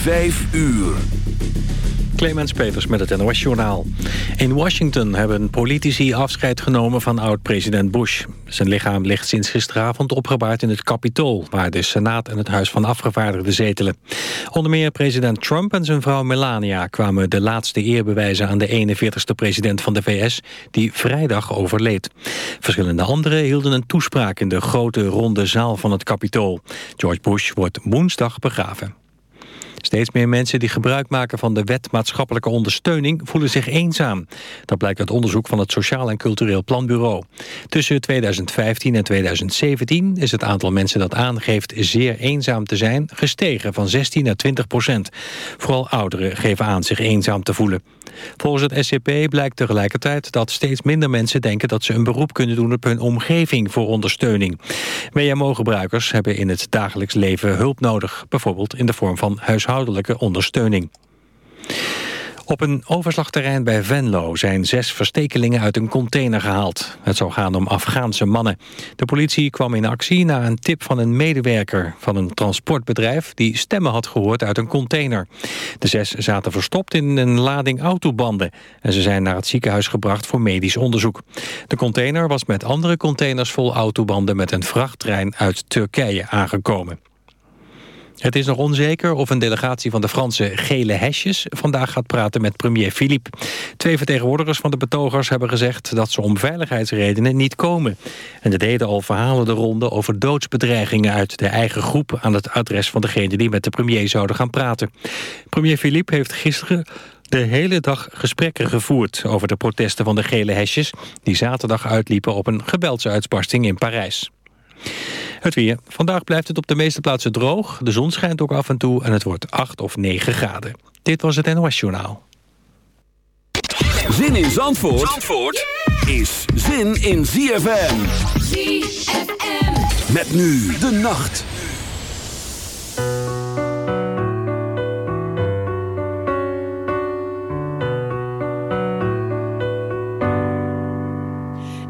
Vijf uur. Clemens Peters met het NOS Journaal. In Washington hebben politici afscheid genomen van oud-president Bush. Zijn lichaam ligt sinds gisteravond opgebaard in het Capitool... waar de Senaat en het Huis van Afgevaardigden zetelen. Onder meer president Trump en zijn vrouw Melania... kwamen de laatste eer bewijzen aan de 41ste president van de VS... die vrijdag overleed. Verschillende anderen hielden een toespraak... in de grote ronde zaal van het Capitool. George Bush wordt woensdag begraven. Steeds meer mensen die gebruik maken van de wet maatschappelijke ondersteuning voelen zich eenzaam. Dat blijkt uit onderzoek van het Sociaal en Cultureel Planbureau. Tussen 2015 en 2017 is het aantal mensen dat aangeeft zeer eenzaam te zijn gestegen van 16 naar 20 procent. Vooral ouderen geven aan zich eenzaam te voelen. Volgens het SCP blijkt tegelijkertijd dat steeds minder mensen denken dat ze een beroep kunnen doen op hun omgeving voor ondersteuning. WMO-gebruikers hebben in het dagelijks leven hulp nodig, bijvoorbeeld in de vorm van huishoudelijke ondersteuning. Op een overslagterrein bij Venlo zijn zes verstekelingen uit een container gehaald. Het zou gaan om Afghaanse mannen. De politie kwam in actie na een tip van een medewerker van een transportbedrijf... die stemmen had gehoord uit een container. De zes zaten verstopt in een lading autobanden... en ze zijn naar het ziekenhuis gebracht voor medisch onderzoek. De container was met andere containers vol autobanden... met een vrachttrein uit Turkije aangekomen. Het is nog onzeker of een delegatie van de Franse gele hesjes vandaag gaat praten met premier Philippe. Twee vertegenwoordigers van de betogers hebben gezegd dat ze om veiligheidsredenen niet komen. En er deden al verhalen de ronde over doodsbedreigingen uit de eigen groep aan het adres van degene die met de premier zouden gaan praten. Premier Philippe heeft gisteren de hele dag gesprekken gevoerd over de protesten van de gele hesjes... die zaterdag uitliepen op een geweldsuitsbarsting in Parijs. Het weer. Vandaag blijft het op de meeste plaatsen droog. De zon schijnt ook af en toe en het wordt 8 of 9 graden. Dit was het NOS Journaal. Zin in Zandvoort, Zandvoort is zin in ZFM. ZFM. Met nu de nacht.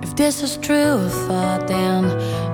If this is true thought then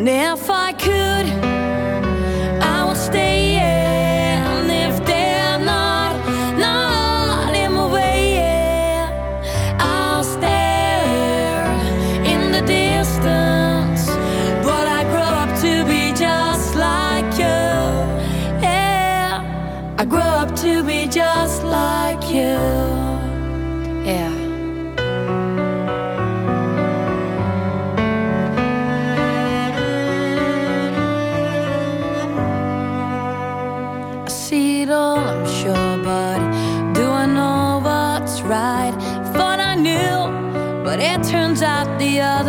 And if I could,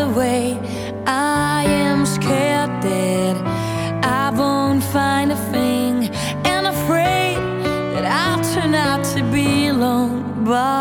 the way. I am scared that I won't find a thing, and afraid that I'll turn out to be alone. But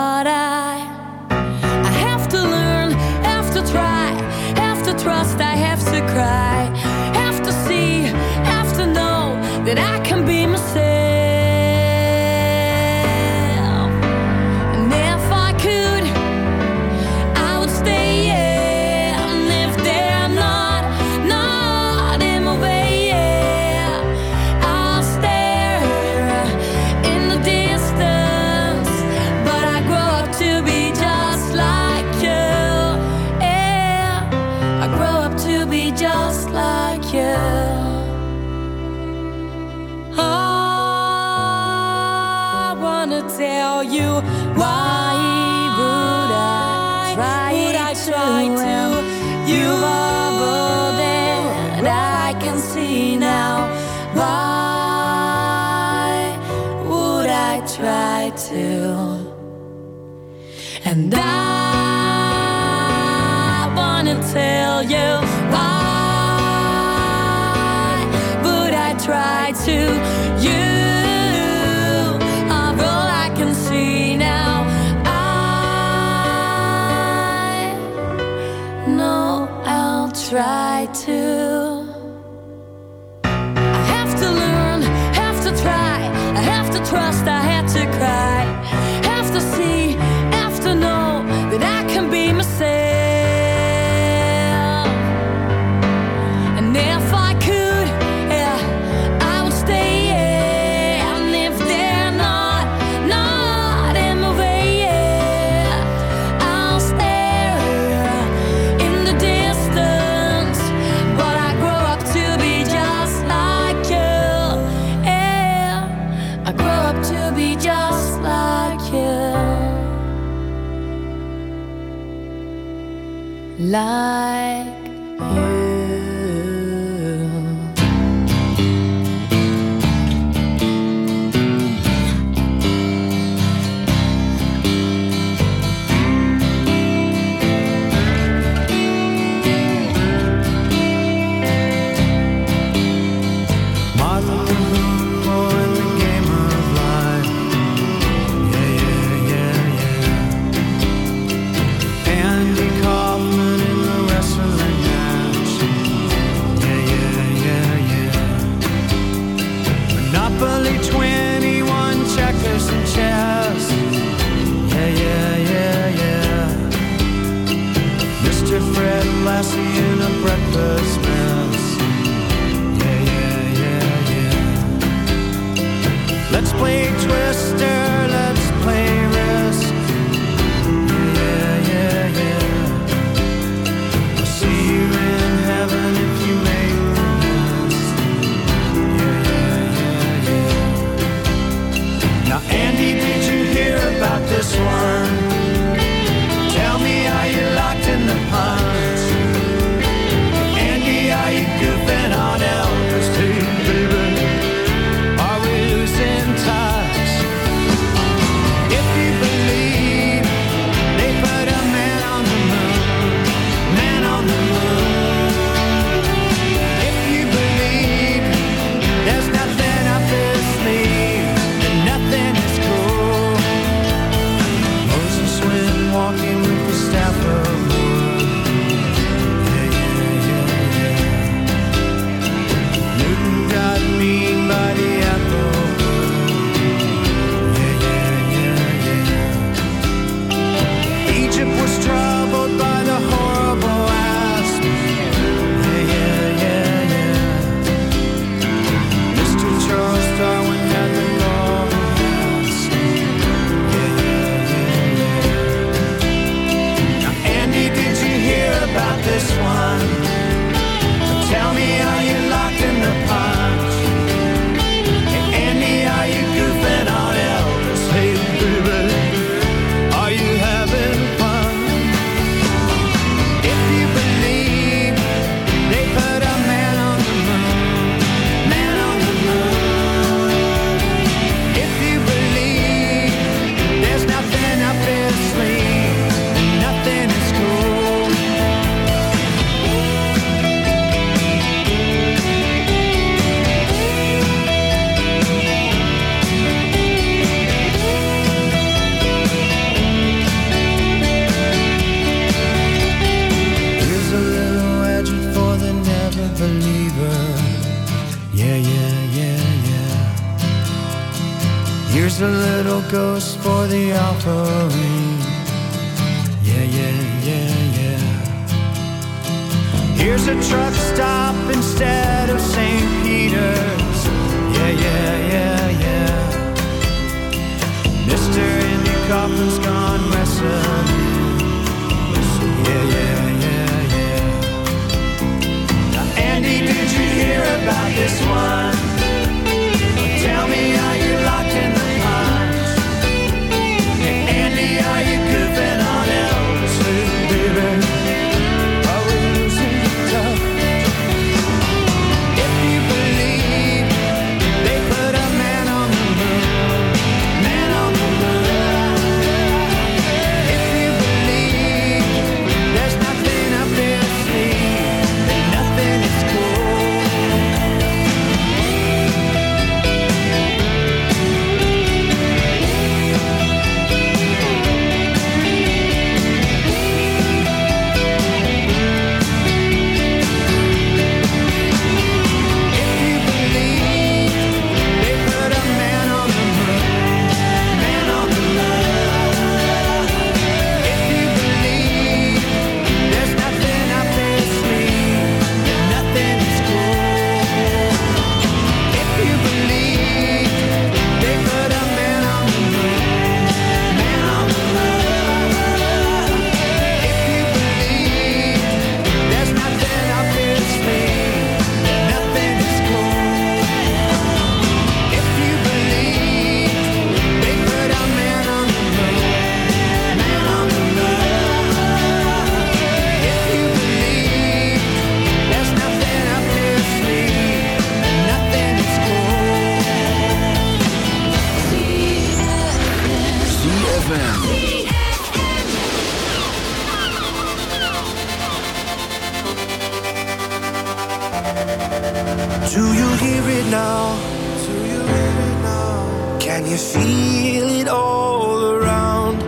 Can you feel it all around?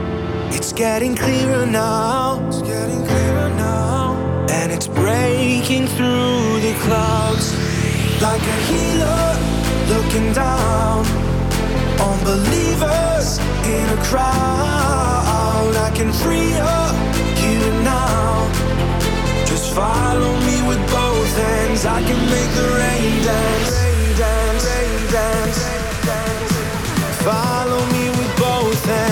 It's getting clearer now. It's getting clearer now. And it's breaking through the clouds like a healer looking down on believers in a crowd. I can free up you now. Just follow me with both hands. I can make the rain dance. Rain dance, rain dance. Follow me with both hands.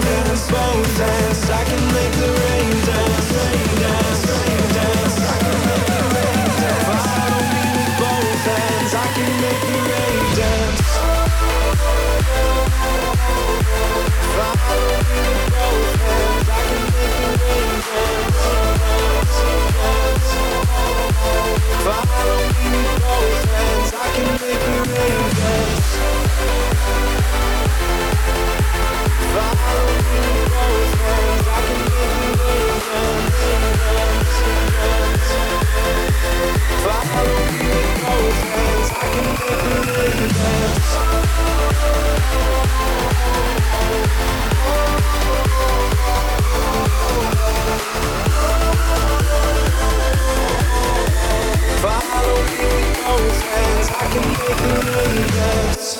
Follow me with those hands, I can make you nervous.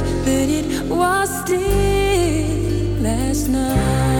But that it was still last night.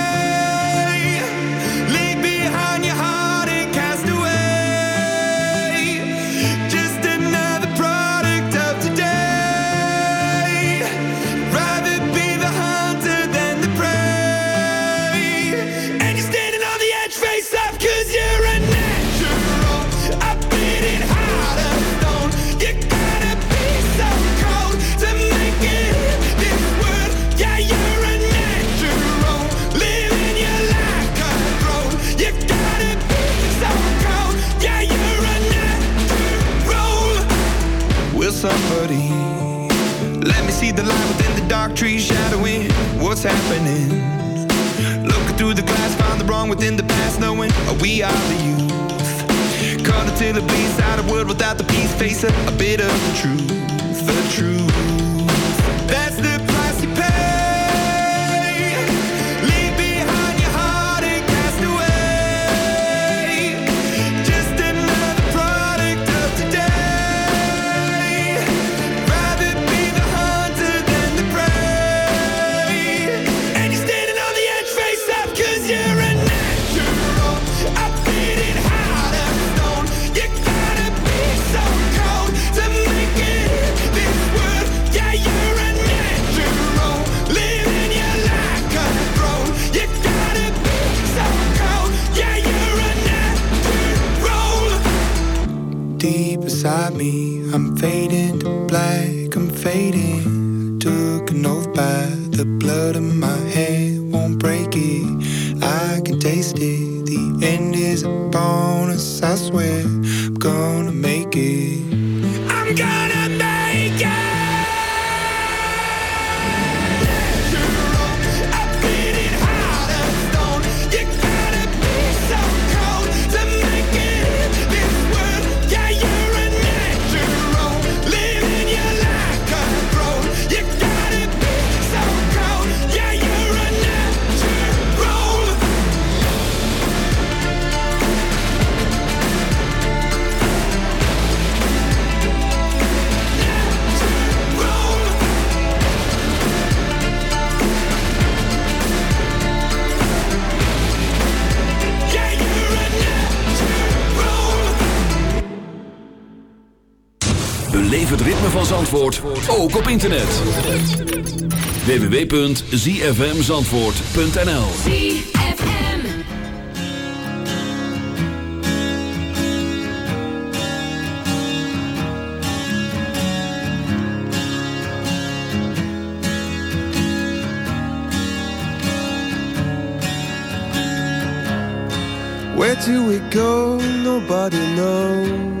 lost in the past knowing we are the youth. Caught until it bleeds out of world without the peace, facing a bit of the truth, the truth. I'm fading. Zandvoort ook op internet. www.zfmzandvoort.nl Where do we go? Nobody knows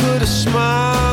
put a smile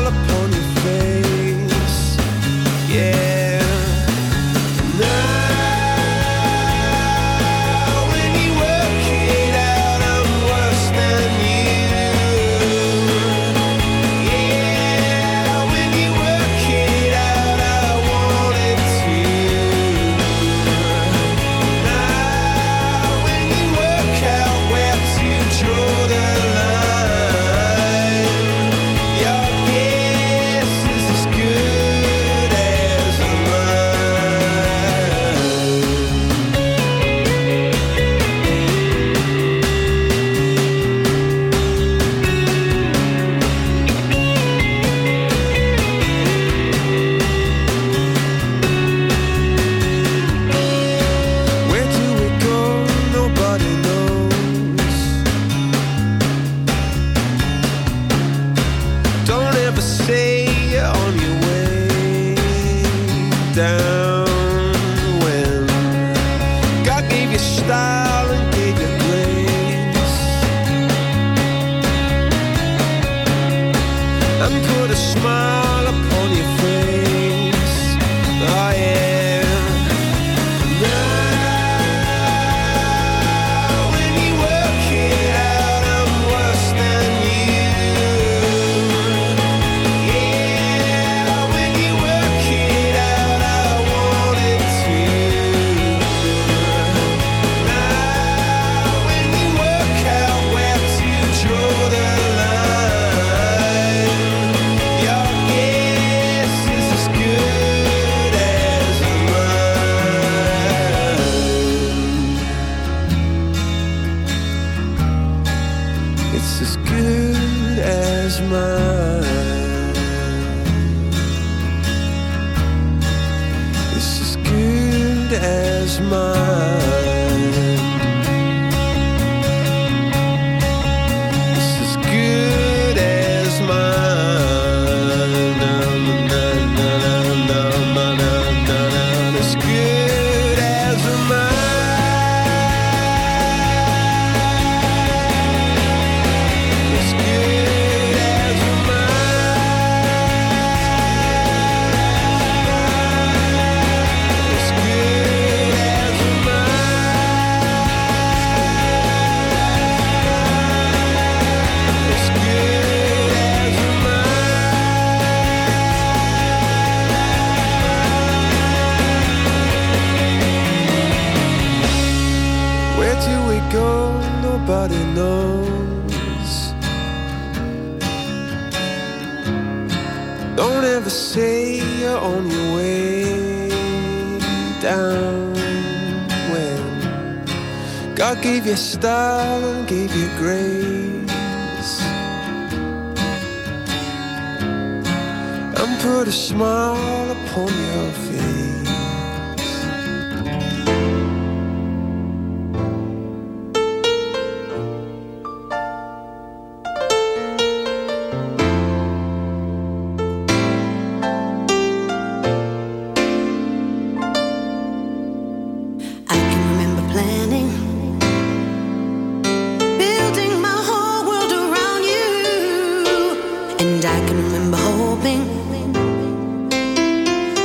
And I can remember hoping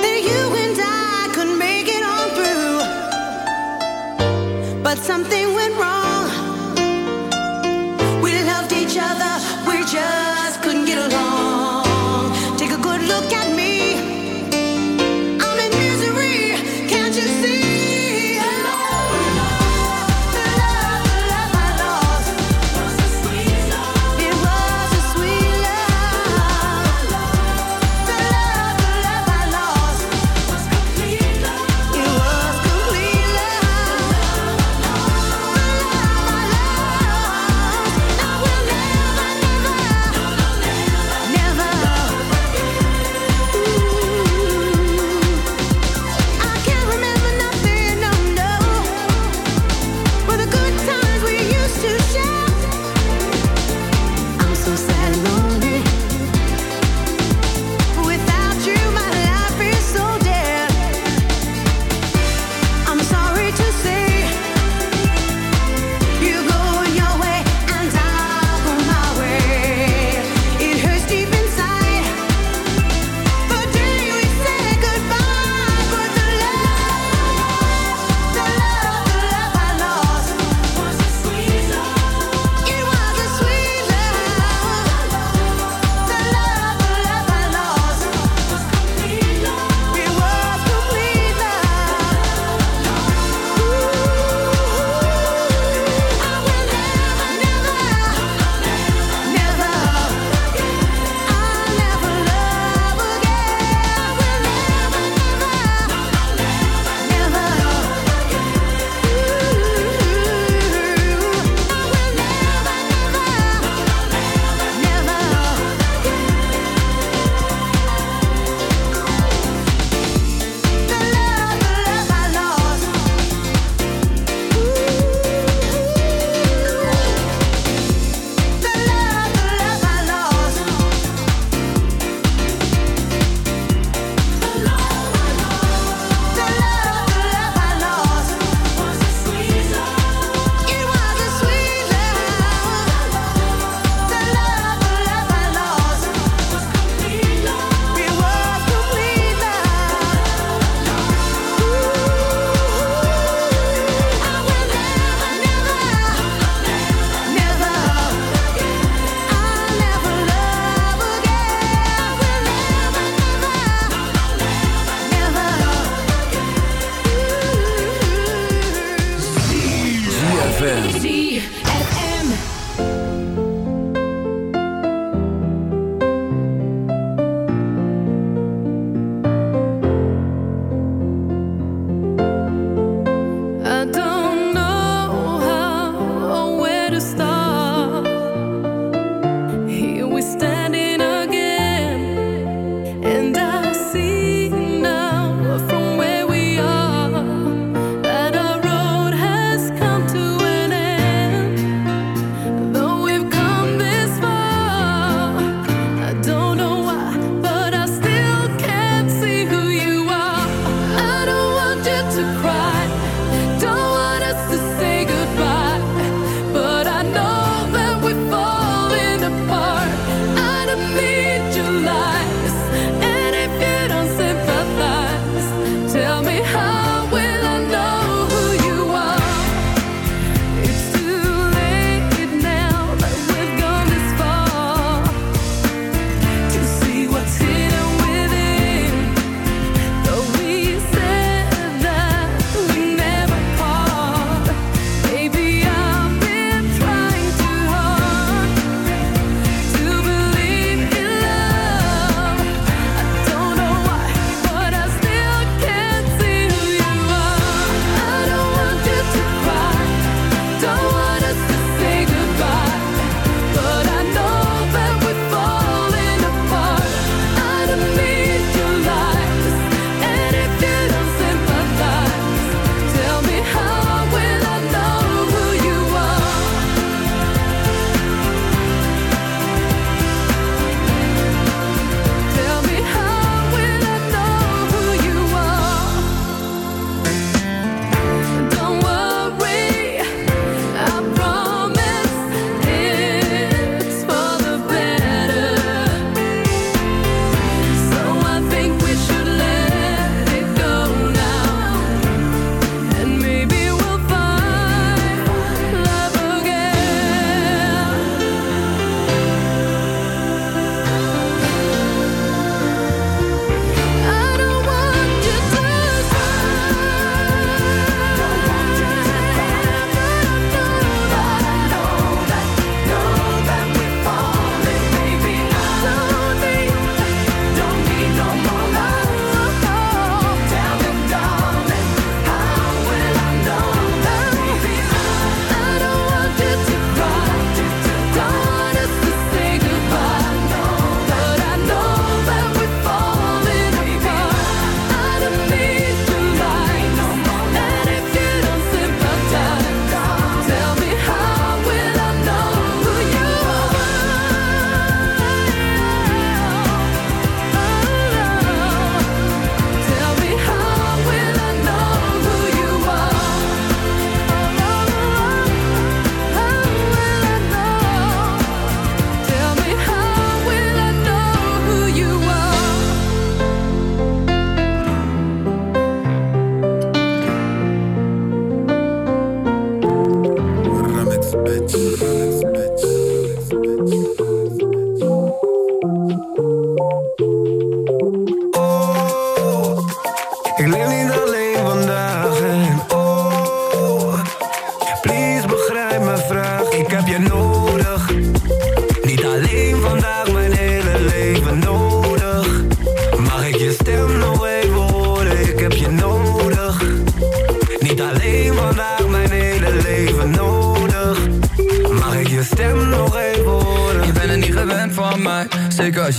that you and I could make it on through. But something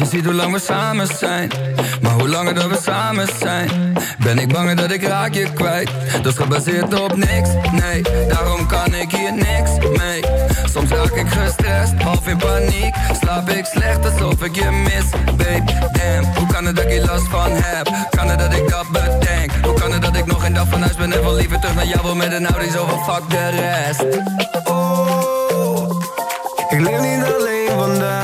als je ziet hoe lang we samen zijn Maar hoe langer dat we samen zijn Ben ik banger dat ik raak je kwijt. Dat is gebaseerd op niks, nee Daarom kan ik hier niks mee. Soms raak ik gestrest, half in paniek Slaap ik slecht alsof ik je mis Babe, damn, hoe kan het dat ik hier last van heb? Kan het dat ik dat bedenk? Hoe kan het dat ik nog een dag van huis ben En wel liever terug naar jou wil met een Audi Zo van fuck de rest? Oh, ik leef niet alleen vandaag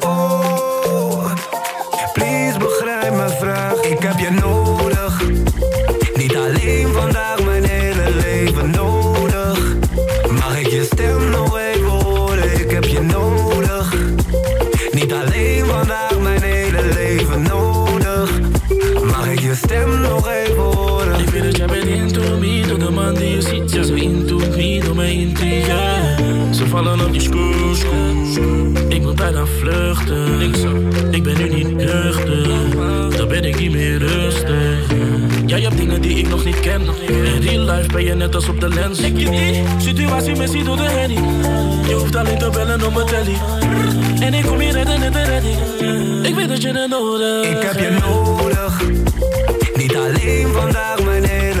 up your nose ben je net als op de lens. Ik je die situatie missie door de handy. Je hoeft alleen te bellen op mijn telly. En ik kom je redden net de redding. Ik weet dat je het nodig Ik heb je nodig, niet alleen vandaag, mijn hele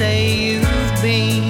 Say you've been?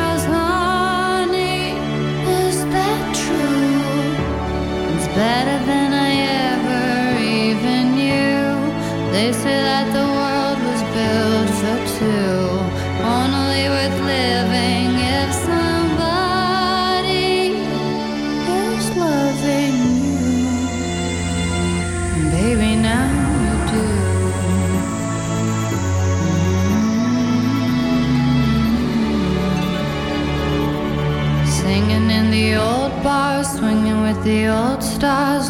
say that the world was built for two, only worth living if somebody is loving you. Baby, now you do. Singing in the old bars, swinging with the old stars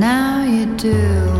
Now you do.